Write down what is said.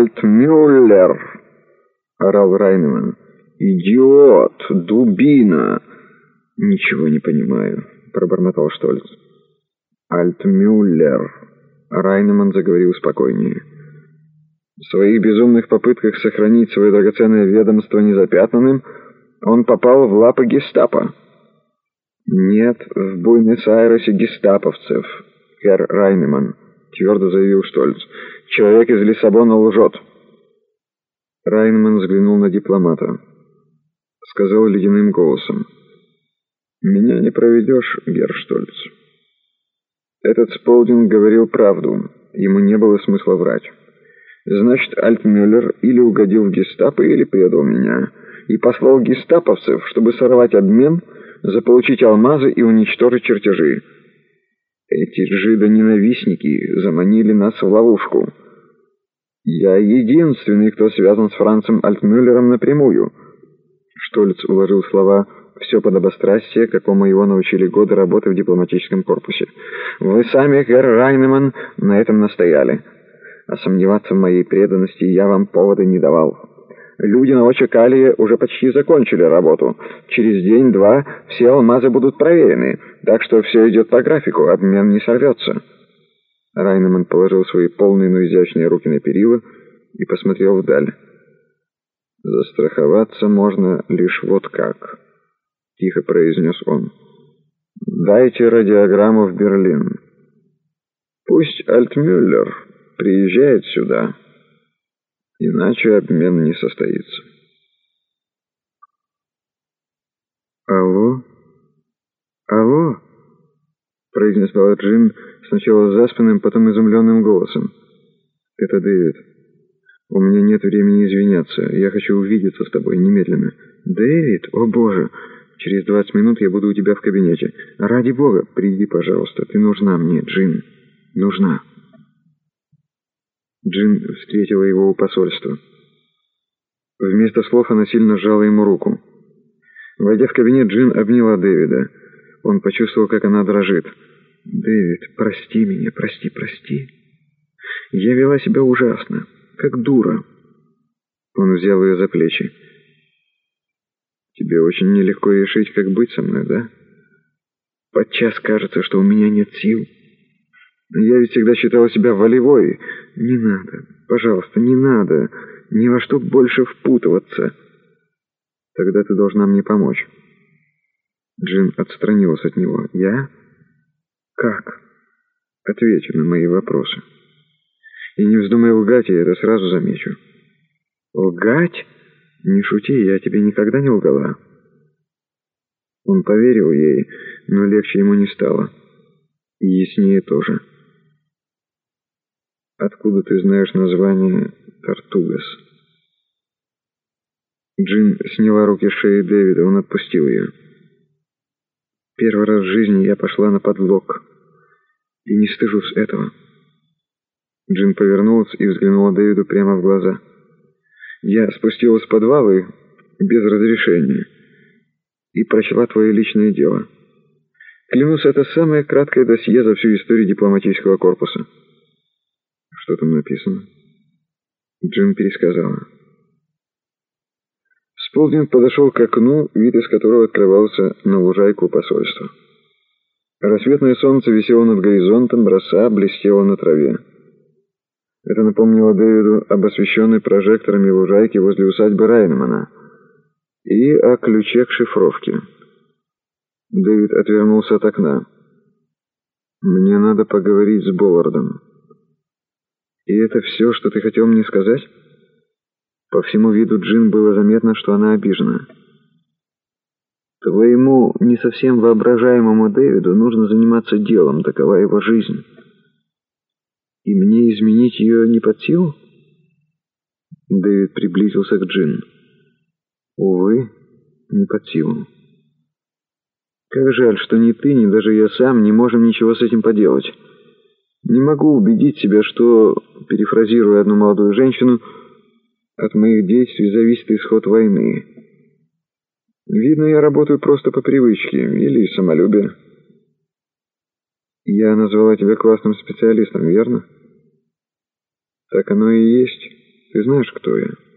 Альтмюллер!» — орал Райнеман. «Идиот! Дубина!» «Ничего не понимаю», — пробормотал Штольц. «Альтмюллер!» — Райнеман заговорил спокойнее. В своих безумных попытках сохранить свое драгоценное ведомство незапятнанным он попал в лапы гестапо. «Нет в Буэнос-Айресе гестаповцев, Герр Райнеман», — твердо заявил Штольц. «Человек из Лиссабона лжет». Райнеман взглянул на дипломата. Сказал ледяным голосом. «Меня не проведешь, Герр Штольц». Этот Сполдинг говорил правду. Ему не было смысла врать. Значит, Альтмюллер или угодил в гестапо, или предал меня. И послал гестаповцев, чтобы сорвать обмен, заполучить алмазы и уничтожить чертежи. Эти жидо-ненавистники заманили нас в ловушку. Я единственный, кто связан с Францем Альтмюллером напрямую. Штольц уложил слова «все подобострастие», какому его научили годы работы в дипломатическом корпусе. «Вы сами, Герр Райнеман, на этом настояли. А сомневаться в моей преданности я вам повода не давал». Люди на Очакалии уже почти закончили работу. Через день-два все алмазы будут проверены, так что все идет по графику, обмен не сорвется». Райнеман положил свои полные, но изящные руки на перила и посмотрел вдаль. «Застраховаться можно лишь вот как», — тихо произнес он. «Дайте радиограмму в Берлин. Пусть Альтмюллер приезжает сюда». Иначе обмен не состоится. «Алло? Алло?» — произнесла Джин сначала заспанным, потом изумленным голосом. «Это Дэвид. У меня нет времени извиняться. Я хочу увидеться с тобой немедленно». «Дэвид? О, Боже! Через двадцать минут я буду у тебя в кабинете. Ради Бога, приди, пожалуйста. Ты нужна мне, Джин. Нужна». Джин встретила его у посольства. Вместо слов она сильно сжала ему руку. Войдя в кабинет, Джин обняла Дэвида. Он почувствовал, как она дрожит. «Дэвид, прости меня, прости, прости. Я вела себя ужасно, как дура». Он взял ее за плечи. «Тебе очень нелегко решить, как быть со мной, да? Подчас кажется, что у меня нет сил». Я ведь всегда считала себя волевой. Не надо, пожалуйста, не надо ни во что больше впутываться. Тогда ты должна мне помочь. Джин отстранилась от него. Я? Как? Ответь на мои вопросы. И не вздумай лгать, я это сразу замечу. Лгать? Не шути, я тебе никогда не лгала. Он поверил ей, но легче ему не стало. И яснее тоже. Откуда ты знаешь название Тартугас? Джин сняла руки с шеи Дэвида, он отпустил ее. Первый раз в жизни я пошла на подлог. И не стыжусь этого. Джин повернулась и взглянула Дэвиду прямо в глаза. Я спустилась в подвал без разрешения. И прочла твое личное дело. Клянусь, это самое краткое досье за всю историю дипломатического корпуса. Что там написано? Джим пересказала. Сполдинг подошел к окну, вид из которого открывался на лужайку посольства. Рассветное солнце висело над горизонтом, роса блестела на траве. Это напомнило Дэвиду об освещенной прожекторами лужайке возле усадьбы Райнмана и о ключе к шифровке. Дэвид отвернулся от окна. «Мне надо поговорить с Боллардом». «И это все, что ты хотел мне сказать?» По всему виду Джин было заметно, что она обижена. «Твоему не совсем воображаемому Дэвиду нужно заниматься делом, такова его жизнь. И мне изменить ее не под силу?» Дэвид приблизился к Джин. «Увы, не под силу. Как жаль, что ни ты, ни даже я сам не можем ничего с этим поделать». Не могу убедить себя, что, перефразируя одну молодую женщину, от моих действий зависит исход войны. Видно, я работаю просто по привычке или из самолюбия. Я назвала тебя классным специалистом, верно? Так оно и есть. Ты знаешь, кто я?»